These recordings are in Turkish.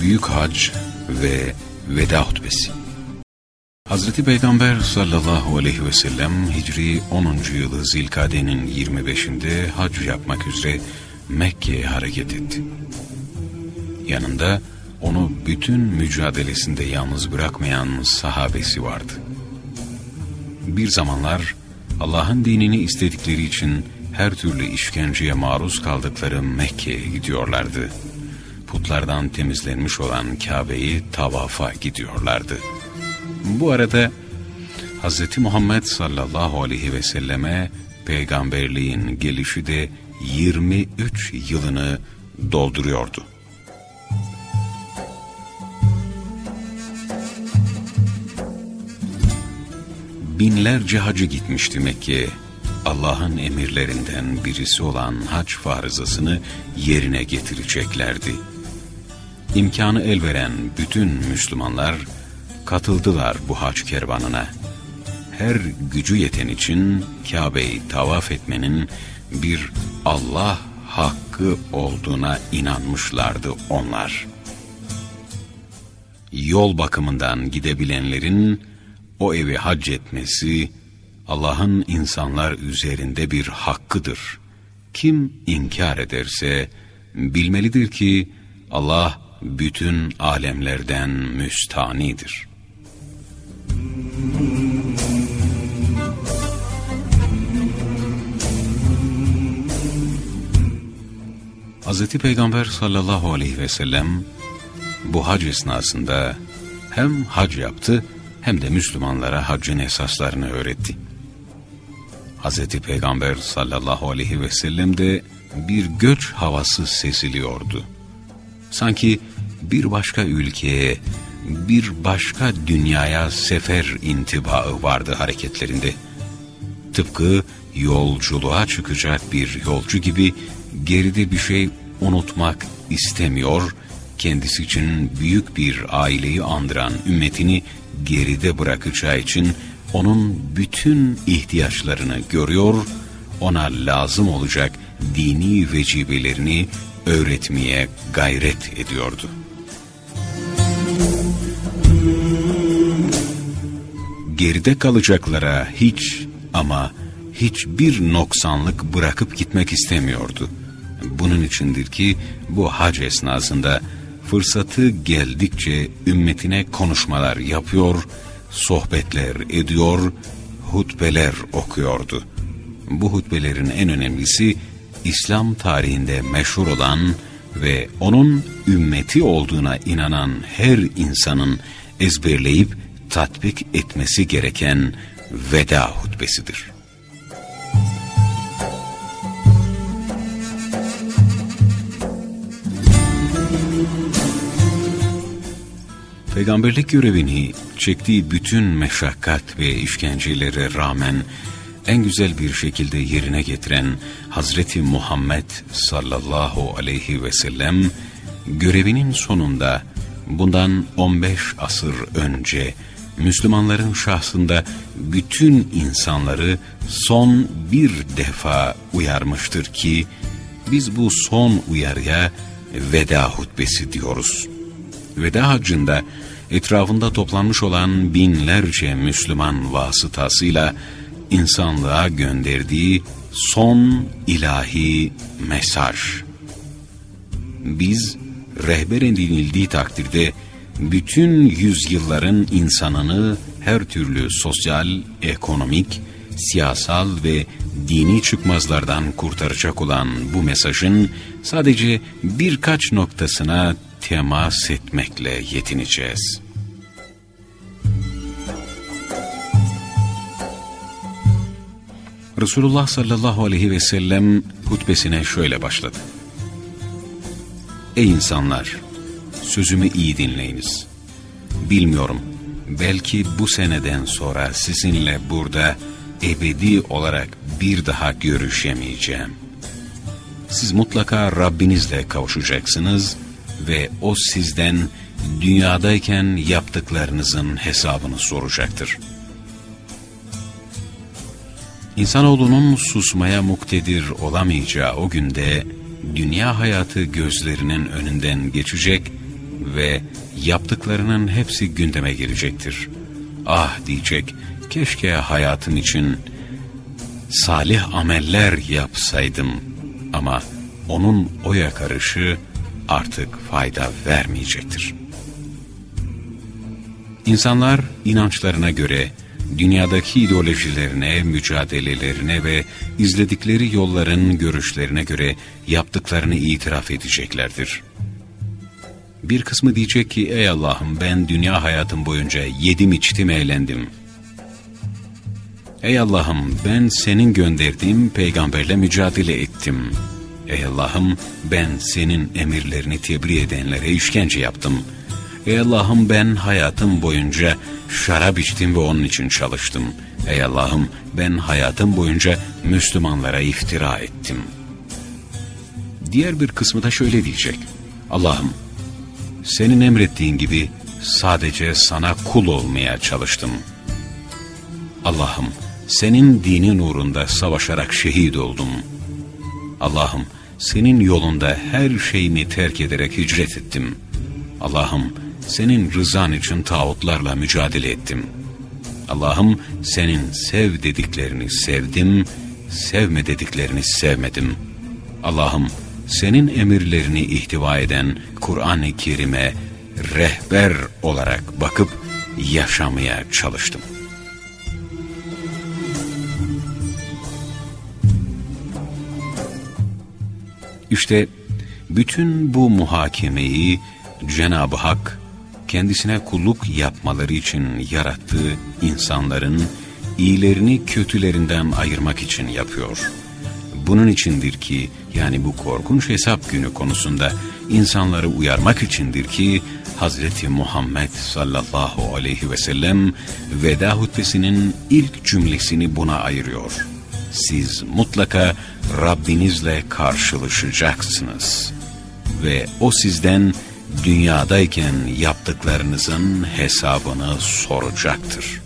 Büyük Hac ve Veda Hutbesi Hazreti Peygamber sallallahu aleyhi ve sellem Hicri 10. yılı Zilkade'nin 25'inde hac yapmak üzere Mekke'ye hareket etti. Yanında onu bütün mücadelesinde yalnız bırakmayan sahabesi vardı. Bir zamanlar Allah'ın dinini istedikleri için her türlü işkenceye maruz kaldıkları Mekke'ye gidiyorlardı. Putlardan temizlenmiş olan Kabe'yi tavafa gidiyorlardı. Bu arada Hz. Muhammed sallallahu aleyhi ve selleme peygamberliğin gelişi de 23 yılını dolduruyordu. Binlerce hacı gitmişti Mekke'ye. Allah'ın emirlerinden birisi olan hac farzasını yerine getireceklerdi. İmkanı el veren bütün Müslümanlar katıldılar bu hac kervanına. Her gücü yeten için Kabe'yi tavaf etmenin bir Allah hakkı olduğuna inanmışlardı onlar. Yol bakımından gidebilenlerin o evi hac etmesi, Allah'ın insanlar üzerinde bir hakkıdır. Kim inkar ederse bilmelidir ki Allah bütün alemlerden müstanidir. Hz. Peygamber sallallahu aleyhi ve sellem bu hac esnasında hem hac yaptı hem de Müslümanlara haccın esaslarını öğretti. Hz. Peygamber sallallahu aleyhi ve sellem'de bir göç havası seziliyordu. Sanki bir başka ülkeye, bir başka dünyaya sefer intibaı vardı hareketlerinde. Tıpkı yolculuğa çıkacak bir yolcu gibi geride bir şey unutmak istemiyor, kendisi için büyük bir aileyi andıran ümmetini geride bırakacağı için onun bütün ihtiyaçlarını görüyor, ona lazım olacak dini vecibelerini öğretmeye gayret ediyordu. Geride kalacaklara hiç ama hiçbir noksanlık bırakıp gitmek istemiyordu. Bunun içindir ki bu hac esnasında fırsatı geldikçe ümmetine konuşmalar yapıyor, sohbetler ediyor, hutbeler okuyordu. Bu hutbelerin en önemlisi İslam tarihinde meşhur olan ve onun ümmeti olduğuna inanan her insanın ezberleyip tatbik etmesi gereken veda hutbesidir. Peygamberlik görevini çektiği bütün meşakkat ve işkencelere rağmen en güzel bir şekilde yerine getiren Hazreti Muhammed sallallahu aleyhi ve sellem görevinin sonunda bundan 15 asır önce Müslümanların şahsında bütün insanları son bir defa uyarmıştır ki biz bu son uyarıya veda hutbesi diyoruz. Veda hacında etrafında toplanmış olan binlerce Müslüman vasıtasıyla insanlığa gönderdiği son ilahi mesaj. Biz rehber edinildiği takdirde bütün yüzyılların insanını her türlü sosyal, ekonomik, siyasal ve dini çıkmazlardan kurtaracak olan bu mesajın sadece birkaç noktasına temas etmekle yetineceğiz. Resulullah sallallahu aleyhi ve sellem hutbesine şöyle başladı. Ey insanlar! Sözümü iyi dinleyiniz. Bilmiyorum, belki bu seneden sonra sizinle burada ebedi olarak bir daha görüşemeyeceğim. Siz mutlaka Rabbinizle kavuşacaksınız ve O sizden dünyadayken yaptıklarınızın hesabını soracaktır.'' İnsanoğlunun susmaya muktedir olamayacağı o günde dünya hayatı gözlerinin önünden geçecek ve yaptıklarının hepsi gündeme gelecektir. Ah diyecek, keşke hayatım için salih ameller yapsaydım ama onun o yakarışı artık fayda vermeyecektir. İnsanlar inançlarına göre dünyadaki ideolojilerine, mücadelelerine ve izledikleri yolların görüşlerine göre yaptıklarını itiraf edeceklerdir. Bir kısmı diyecek ki ey Allah'ım ben dünya hayatım boyunca yedim içtim eğlendim. Ey Allah'ım ben senin gönderdiğin peygamberle mücadele ettim. Ey Allah'ım ben senin emirlerini tebliğ edenlere işkence yaptım. Ey Allah'ım ben hayatım boyunca şarap içtim ve onun için çalıştım. Ey Allah'ım ben hayatım boyunca Müslümanlara iftira ettim. Diğer bir kısmı da şöyle diyecek. Allah'ım senin emrettiğin gibi sadece sana kul olmaya çalıştım. Allah'ım senin dinin uğrunda savaşarak şehit oldum. Allah'ım senin yolunda her şeyimi terk ederek hicret ettim. Allah'ım senin rızan için tağutlarla mücadele ettim. Allah'ım senin sev dediklerini sevdim, sevme dediklerini sevmedim. Allah'ım senin emirlerini ihtiva eden Kur'an-ı Kerim'e rehber olarak bakıp yaşamaya çalıştım. İşte bütün bu muhakemeyi Cenab-ı Hak kendisine kulluk yapmaları için yarattığı insanların iyilerini kötülerinden ayırmak için yapıyor. Bunun içindir ki yani bu korkunç hesap günü konusunda insanları uyarmak içindir ki Hazreti Muhammed sallallahu aleyhi ve sellem veda hutbesinin ilk cümlesini buna ayırıyor. Siz mutlaka Rabbinizle karşılaşacaksınız ve o sizden dünyadayken yaptıklarınızın hesabını soracaktır.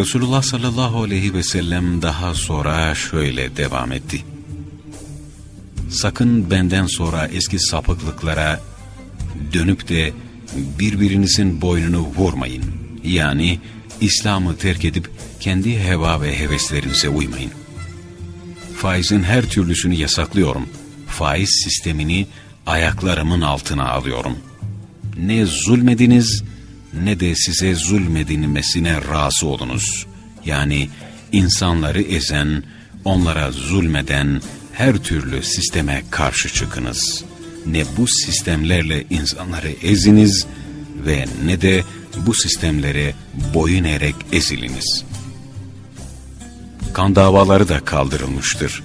Resulullah sallallahu aleyhi ve sellem daha sonra şöyle devam etti. Sakın benden sonra eski sapıklıklara dönüp de birbirinizin boynunu vurmayın. Yani İslam'ı terk edip kendi heva ve heveslerinize uymayın. Faizin her türlüsünü yasaklıyorum. Faiz sistemini ayaklarımın altına alıyorum. Ne zulmediniz ne de size zulmedilmesine razı olunuz. Yani insanları ezen, onlara zulmeden her türlü sisteme karşı çıkınız. Ne bu sistemlerle insanları eziniz ve ne de bu sistemlere boyun eğerek eziliniz. Kan davaları da kaldırılmıştır.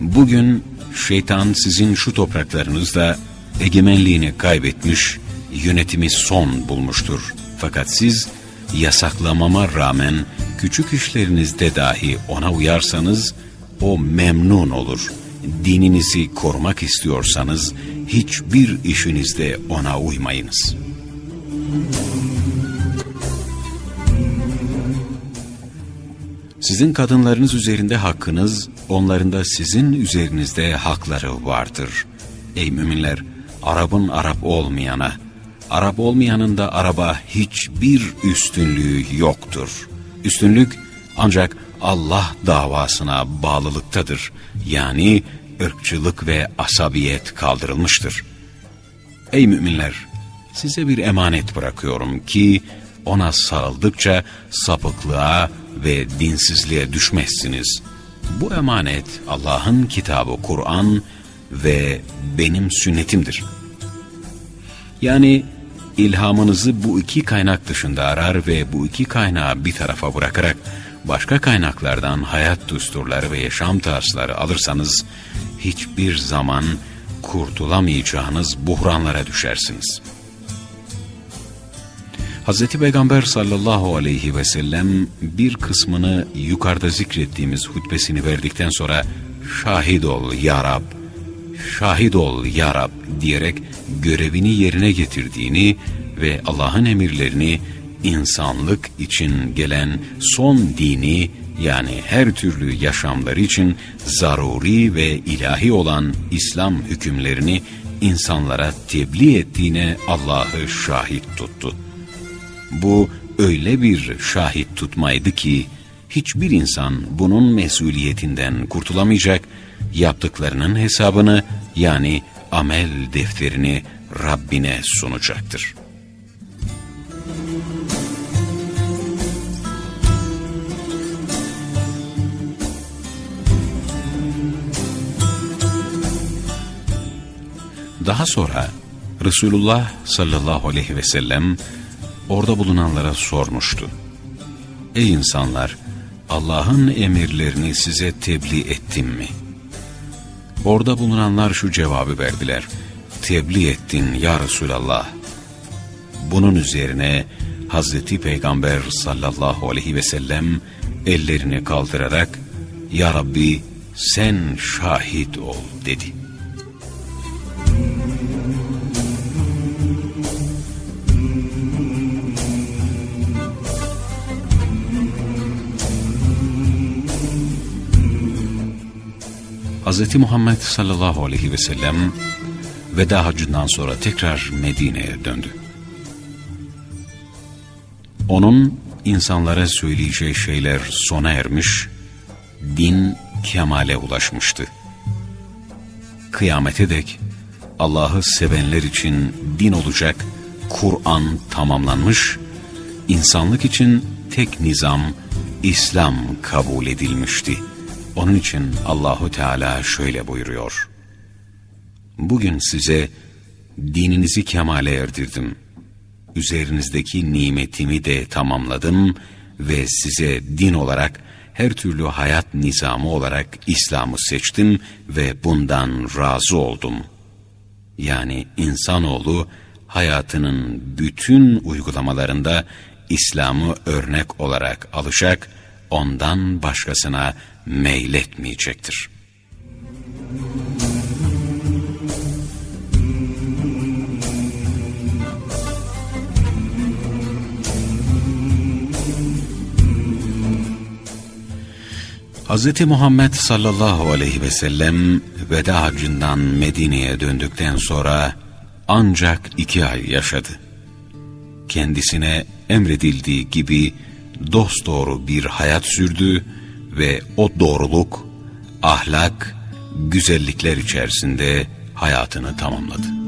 Bugün şeytan sizin şu topraklarınızda egemenliğini kaybetmiş, yönetimi son bulmuştur. Fakat siz yasaklamama rağmen küçük işlerinizde dahi ona uyarsanız o memnun olur. Dininizi korumak istiyorsanız hiçbir işinizde ona uymayınız.'' Sizin kadınlarınız üzerinde hakkınız, onların da sizin üzerinizde hakları vardır. Ey müminler, Arap'ın Arap olmayana, Arap olmayanın da Arap'a hiçbir üstünlüğü yoktur. Üstünlük ancak Allah davasına bağlılıktadır. Yani ırkçılık ve asabiyet kaldırılmıştır. Ey müminler! size bir emanet bırakıyorum ki ona sarıldıkça sapıklığa ve dinsizliğe düşmezsiniz. Bu emanet Allah'ın kitabı Kur'an ve benim sünnetimdir. Yani ilhamınızı bu iki kaynak dışında arar ve bu iki kaynağı bir tarafa bırakarak başka kaynaklardan hayat düsturları ve yaşam tarzları alırsanız hiçbir zaman kurtulamayacağınız buhranlara düşersiniz.'' Hz. Peygamber sallallahu aleyhi ve sellem bir kısmını yukarıda zikrettiğimiz hutbesini verdikten sonra şahit ol ya Rab, şahit ol ya Rab diyerek görevini yerine getirdiğini ve Allah'ın emirlerini insanlık için gelen son dini yani her türlü yaşamları için zaruri ve ilahi olan İslam hükümlerini insanlara tebliğ ettiğine Allah'ı şahit tuttu. Bu öyle bir şahit tutmaydı ki hiçbir insan bunun mesuliyetinden kurtulamayacak, yaptıklarının hesabını yani amel defterini Rabbine sunacaktır. Daha sonra Resulullah sallallahu aleyhi ve sellem orada bulunanlara sormuştu. Ey insanlar! Allah'ın emirlerini size tebliğ ettim mi? Orada bulunanlar şu cevabı verdiler. Tebliğ ettin ya Resulallah. Bunun üzerine Hazreti Peygamber sallallahu aleyhi ve sellem ellerini kaldırarak Ya Rabbi sen şahit ol dedi. Hz. Muhammed sallallahu aleyhi ve sellem veda hacından sonra tekrar Medine'ye döndü. Onun insanlara söyleyeceği şeyler sona ermiş, din kemale ulaşmıştı. Kıyamete dek Allah'ı sevenler için din olacak Kur'an tamamlanmış, insanlık için tek nizam İslam kabul edilmişti. Onun için Allahu Teala şöyle buyuruyor. Bugün size dininizi kemale erdirdim. Üzerinizdeki nimetimi de tamamladım ve size din olarak her türlü hayat nizamı olarak İslam'ı seçtim ve bundan razı oldum. Yani insanoğlu hayatının bütün uygulamalarında İslam'ı örnek olarak alacak, ondan başkasına meyletmeyecektir. Hz. Muhammed sallallahu aleyhi ve sellem veda hacından Medine'ye döndükten sonra ancak iki ay yaşadı. Kendisine emredildiği gibi dosdoğru bir hayat sürdü ve o doğruluk, ahlak, güzellikler içerisinde hayatını tamamladı.